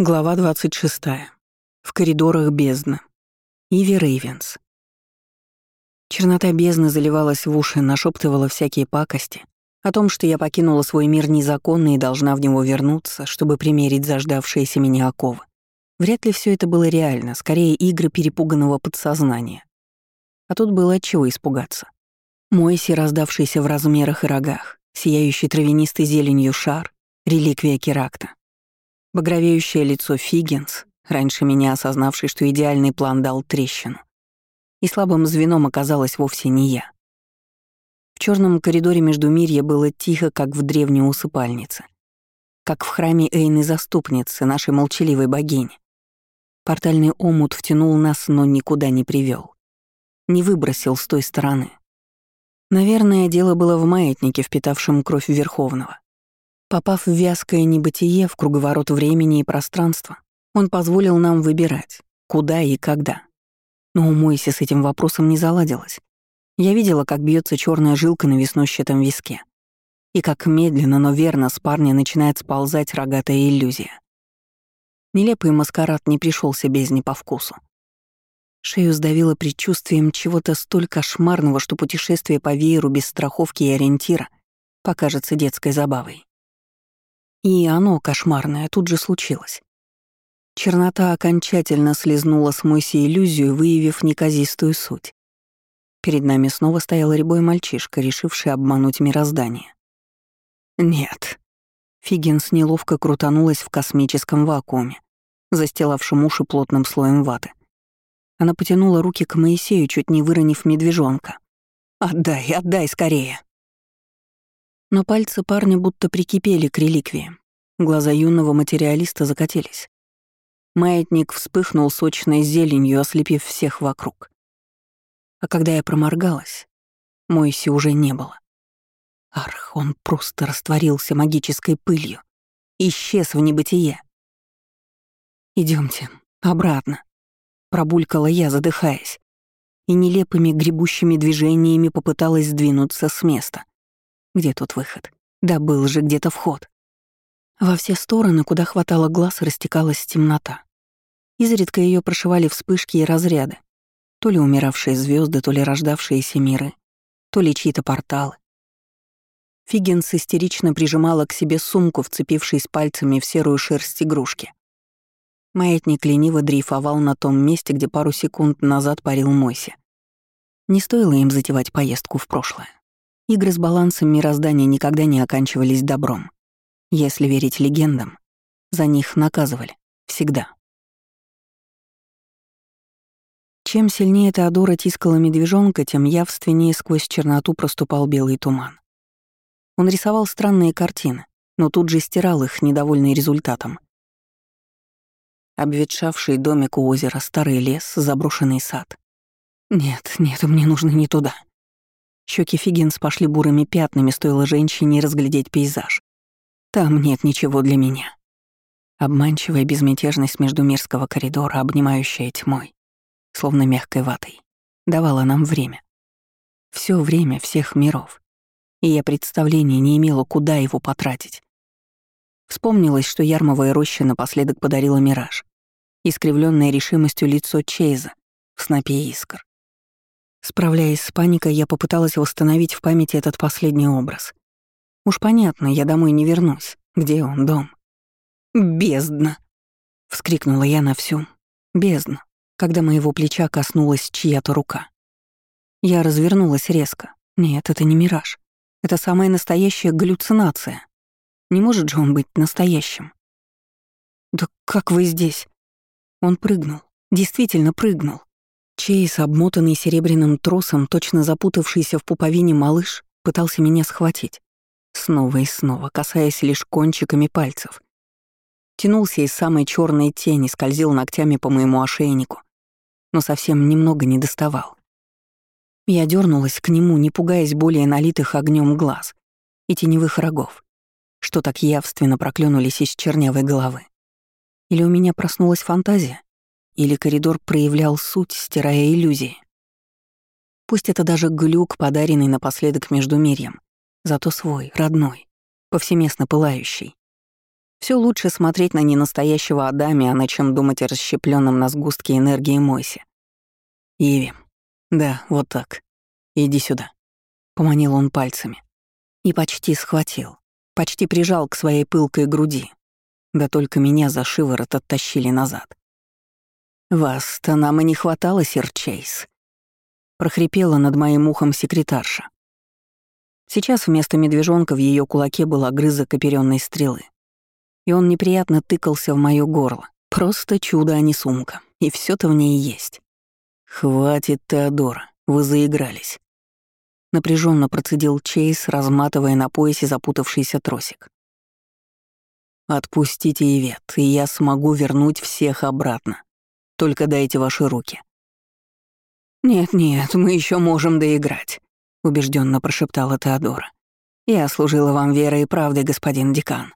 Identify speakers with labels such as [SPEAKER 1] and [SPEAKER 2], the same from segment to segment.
[SPEAKER 1] Глава 26. В коридорах бездны. Иви Рейвенс. Чернота бездны заливалась в уши, нашептывала всякие пакости о том, что я покинула свой мир незаконно и должна в него вернуться, чтобы примерить заждавшиеся меня оковы. Вряд ли все это было реально, скорее игры перепуганного подсознания. А тут было от чего испугаться. Мойси, раздавшийся в размерах и рогах, сияющий травянистой зеленью шар, реликвия Керакта Багровеющее лицо Фиггинс, раньше меня осознавший, что идеальный план дал трещину. И слабым звеном оказалась вовсе не я. В черном коридоре между мирья было тихо, как в древней усыпальнице. Как в храме Эйны Заступницы, нашей молчаливой богини. Портальный омут втянул нас, но никуда не привел. Не выбросил с той стороны. Наверное, дело было в маятнике, впитавшем кровь Верховного. Попав в вязкое небытие, в круговорот времени и пространства, он позволил нам выбирать, куда и когда. Но у Мойси с этим вопросом не заладилось. Я видела, как бьется черная жилка на веснущатом виске. И как медленно, но верно с парня начинает сползать рогатая иллюзия. Нелепый маскарад не пришелся без не по вкусу. Шею сдавило предчувствием чего-то столь кошмарного, что путешествие по вееру без страховки и ориентира покажется детской забавой. И оно, кошмарное, тут же случилось. Чернота окончательно слезнула с Мойси иллюзию, выявив неказистую суть. Перед нами снова стоял рябой мальчишка, решивший обмануть мироздание. «Нет». Фиггинс неловко крутанулась в космическом вакууме, застилавшем уши плотным слоем ваты. Она потянула руки к Моисею, чуть не выронив медвежонка. «Отдай, отдай скорее!» Но пальцы парня будто прикипели к реликвии. Глаза юного материалиста закатились. Маятник вспыхнул сочной зеленью, ослепив всех вокруг. А когда я проморгалась, Мойси уже не было. Арх, он просто растворился магической пылью. Исчез в небытие. Идемте, обратно», — пробулькала я, задыхаясь, и нелепыми гребущими движениями попыталась сдвинуться с места. Где тут выход? Да был же где-то вход. Во все стороны, куда хватало глаз, растекалась темнота. Изредка ее прошивали вспышки и разряды. То ли умиравшие звезды, то ли рождавшиеся миры, то ли чьи-то порталы. Фиггинс истерично прижимала к себе сумку, вцепившись пальцами в серую шерсть игрушки. Маятник лениво дрейфовал на том месте, где пару секунд назад парил Мойси. Не стоило им затевать поездку в прошлое. Игры с балансом мироздания никогда не оканчивались добром. Если верить легендам, за них наказывали. Всегда. Чем сильнее Теодора тискала медвежонка, тем явственнее сквозь черноту проступал белый туман. Он рисовал странные картины, но тут же стирал их, недовольный результатом. Обветшавший домик у озера, старый лес, заброшенный сад. Нет, нет, мне нужно не туда. Щеки Фигинс пошли бурыми пятнами, стоило женщине разглядеть пейзаж. Там нет ничего для меня. Обманчивая безмятежность междумирского коридора, обнимающая тьмой, словно мягкой ватой, давала нам время. Все время всех миров. И я представления не имела, куда его потратить. Вспомнилось, что ярмовая роща напоследок подарила мираж. Искривленное решимостью лицо Чейза в снопе искр. Справляясь с паникой, я попыталась восстановить в памяти этот последний образ. Уж понятно, я домой не вернусь. Где он, дом? «Бездна!» — вскрикнула я на всю. «Бездна!» когда моего плеча коснулась чья-то рука. Я развернулась резко. Нет, это не мираж. Это самая настоящая галлюцинация. Не может же он быть настоящим. «Да как вы здесь?» Он прыгнул. Действительно прыгнул. Чейз, обмотанный серебряным тросом, точно запутавшийся в пуповине малыш, пытался меня схватить. Снова и снова, касаясь лишь кончиками пальцев. Тянулся из самой черной тени, скользил ногтями по моему ошейнику, но совсем немного не доставал. Я дернулась к нему, не пугаясь более налитых огнем глаз и теневых рогов, что так явственно проклюнулись из чернявой головы. Или у меня проснулась фантазия? Или коридор проявлял суть, стирая иллюзии. Пусть это даже глюк, подаренный напоследок между мирьем, зато свой, родной, повсеместно пылающий. Все лучше смотреть на ненастоящего Адаме, а на чем думать о расщепленном на сгустке энергии Мойсе. «Иви. Да, вот так. Иди сюда». Поманил он пальцами. И почти схватил. Почти прижал к своей пылкой груди. Да только меня за шиворот оттащили назад. «Вас-то нам и не хватало, сир Чейз», — прохрипела над моим ухом секретарша. Сейчас вместо медвежонка в ее кулаке был огрызок оперенной стрелы. И он неприятно тыкался в моё горло. Просто чудо, а не сумка. И все то в ней есть. «Хватит, Теодора, вы заигрались». Напряженно процедил Чейз, разматывая на поясе запутавшийся тросик. «Отпустите Ивет, и я смогу вернуть всех обратно. Только дайте ваши руки». «Нет-нет, мы еще можем доиграть», — убежденно прошептала Теодора. «Я служила вам верой и правдой, господин декан.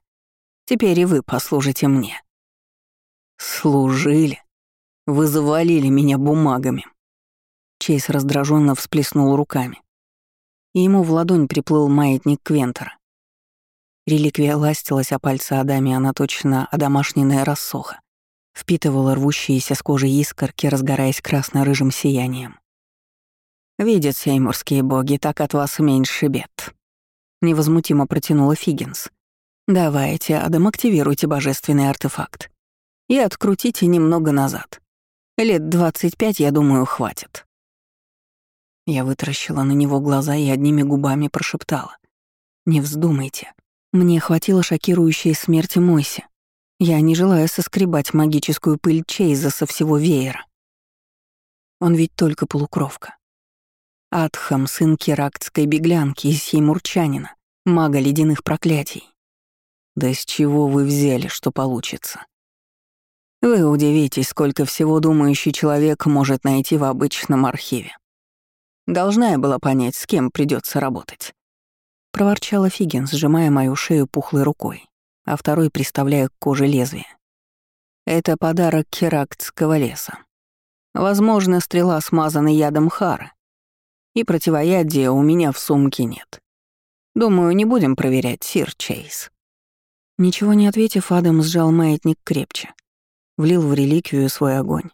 [SPEAKER 1] Теперь и вы послужите мне». «Служили? Вы завалили меня бумагами». Чейз раздраженно всплеснул руками. И ему в ладонь приплыл маятник Квентера. Реликвия ластилась о пальцы Адами, она точно одомашненная рассоха. Впитывала рвущиеся с кожи искорки, разгораясь красно-рыжим сиянием. «Видят сеймурские боги, так от вас меньше бед», — невозмутимо протянула Фиггинс. «Давайте, Адам, активируйте божественный артефакт. И открутите немного назад. Лет двадцать пять, я думаю, хватит». Я вытаращила на него глаза и одними губами прошептала. «Не вздумайте. Мне хватило шокирующей смерти Мойси. Я не желаю соскребать магическую пыль Чейза со всего веера. Он ведь только полукровка. Адхам, сын керактской беглянки из Сеймурчанина, мага ледяных проклятий. Да с чего вы взяли, что получится? Вы удивитесь, сколько всего думающий человек может найти в обычном архиве. Должна я была понять, с кем придется работать проворчала Фигин, сжимая мою шею пухлой рукой, а второй приставляя к коже лезвие. Это подарок керактского леса. Возможно, стрела смазана ядом Хары. И противоядия у меня в сумке нет. Думаю, не будем проверять, сир Чейз. Ничего не ответив, Адам сжал маятник крепче. Влил в реликвию свой огонь.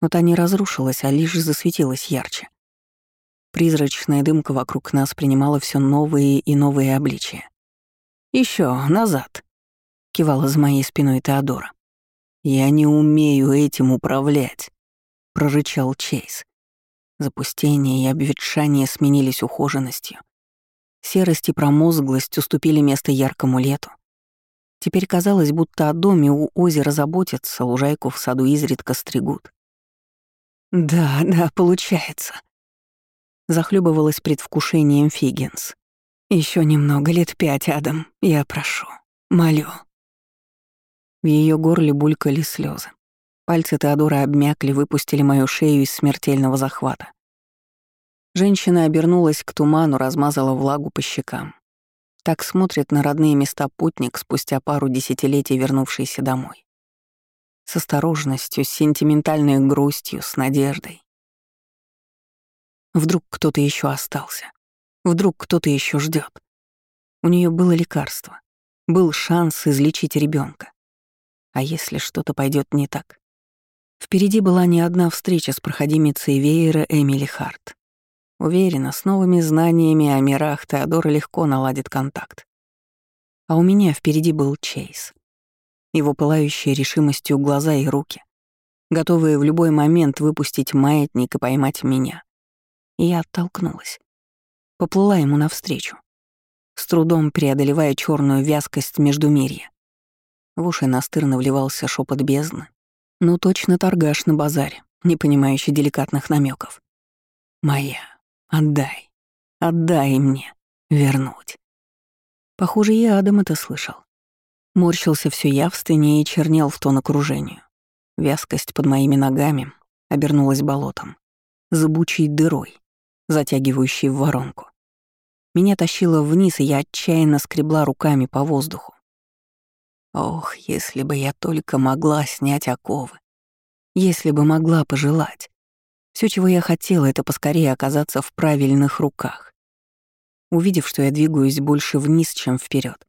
[SPEAKER 1] Но та не разрушилась, а лишь засветилась ярче. Призрачная дымка вокруг нас принимала все новые и новые обличия. Еще назад», — кивала за моей спиной Теодора. «Я не умею этим управлять», — прорычал Чейз. Запустение и обветшание сменились ухоженностью. Серость и промозглость уступили место яркому лету. Теперь казалось, будто о доме у озера заботятся, лужайку в саду изредка стригут. «Да, да, получается», захлебывалась предвкушением Фиггинс. Еще немного, лет пять, Адам, я прошу, молю». В ее горле булькали слезы. Пальцы Теодора обмякли, выпустили мою шею из смертельного захвата. Женщина обернулась к туману, размазала влагу по щекам. Так смотрит на родные места путник, спустя пару десятилетий вернувшийся домой. С осторожностью, с сентиментальной грустью, с надеждой. Вдруг кто-то еще остался. Вдруг кто-то еще ждет. У нее было лекарство. Был шанс излечить ребенка. А если что-то пойдет не так? Впереди была не одна встреча с проходимицей веера Эмили Харт. Уверена, с новыми знаниями о мирах Теодора легко наладит контакт. А у меня впереди был Чейз. Его пылающие решимостью глаза и руки, готовые в любой момент выпустить маятник и поймать меня и я оттолкнулась. Поплыла ему навстречу, с трудом преодолевая черную вязкость между мирья. В уши настырно вливался шепот бездны. Ну точно торгаш на базаре, не понимающий деликатных намеков. «Моя, отдай, отдай мне, вернуть». Похоже, и Адам это слышал. Морщился все явственнее и чернел в тон окружению. Вязкость под моими ногами обернулась болотом, зыбучей дырой, затягивающий в воронку. Меня тащило вниз, и я отчаянно скребла руками по воздуху. Ох, если бы я только могла снять оковы. Если бы могла пожелать. Все, чего я хотела, это поскорее оказаться в правильных руках. Увидев, что я двигаюсь больше вниз, чем вперед,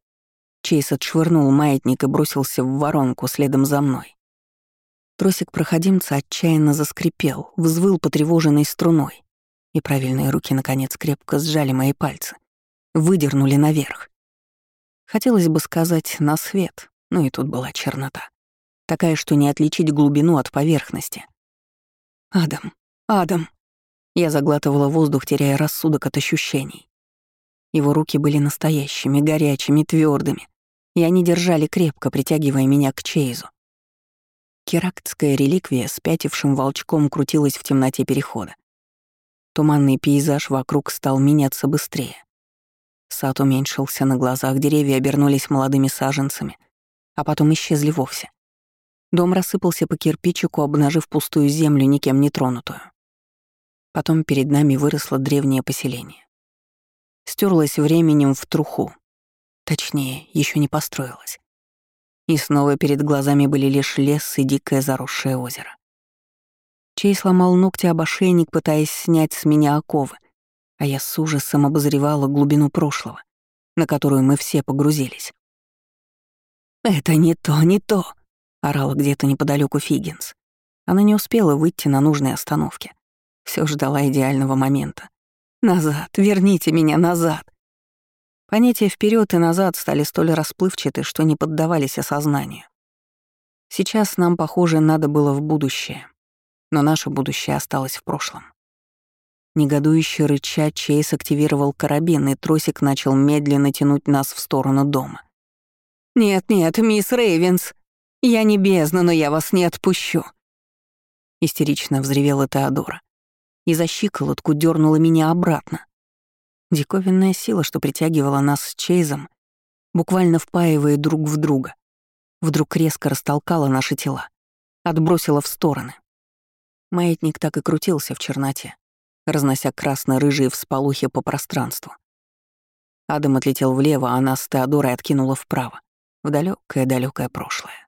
[SPEAKER 1] Чейз отшвырнул маятник и бросился в воронку следом за мной. Тросик проходимца отчаянно заскрипел, взвыл потревоженной струной, и правильные руки, наконец, крепко сжали мои пальцы, выдернули наверх. Хотелось бы сказать «на свет», но и тут была чернота. Такая, что не отличить глубину от поверхности. «Адам, Адам!» Я заглатывала воздух, теряя рассудок от ощущений. Его руки были настоящими, горячими, твердыми, и они держали крепко, притягивая меня к Чейзу. Керактская реликвия с пятившим волчком крутилась в темноте перехода. Туманный пейзаж вокруг стал меняться быстрее. Сад уменьшился на глазах, деревья обернулись молодыми саженцами, а потом исчезли вовсе. Дом рассыпался по кирпичику, обнажив пустую землю, никем не тронутую. Потом перед нами выросло древнее поселение. Стерлось временем в труху. Точнее, еще не построилось. И снова перед глазами были лишь лес и дикое заросшее озеро. Чей сломал ногти об ошейник, пытаясь снять с меня оковы, а я с ужасом обозревала глубину прошлого, на которую мы все погрузились. «Это не то, не то!» — орала где-то неподалеку Фиггинс. Она не успела выйти на нужной остановке. Все ждала идеального момента. «Назад! Верните меня назад!» Понятия вперед и назад стали столь расплывчаты, что не поддавались осознанию. Сейчас нам, похоже, надо было в будущее, но наше будущее осталось в прошлом. Негодующе рыча, Чейз активировал карабин, и тросик начал медленно тянуть нас в сторону дома. «Нет-нет, мисс Рейвенс, я не бездна, но я вас не отпущу!» Истерично взревела Теодора. И за щиколотку дернула меня обратно. Диковинная сила, что притягивала нас с Чейзом, буквально впаивая друг в друга, вдруг резко растолкала наши тела, отбросила в стороны. Маятник так и крутился в черноте, разнося красно-рыжие всполохи по пространству. Адам отлетел влево, а нас с Теодорой откинула вправо, в далекое далекое прошлое.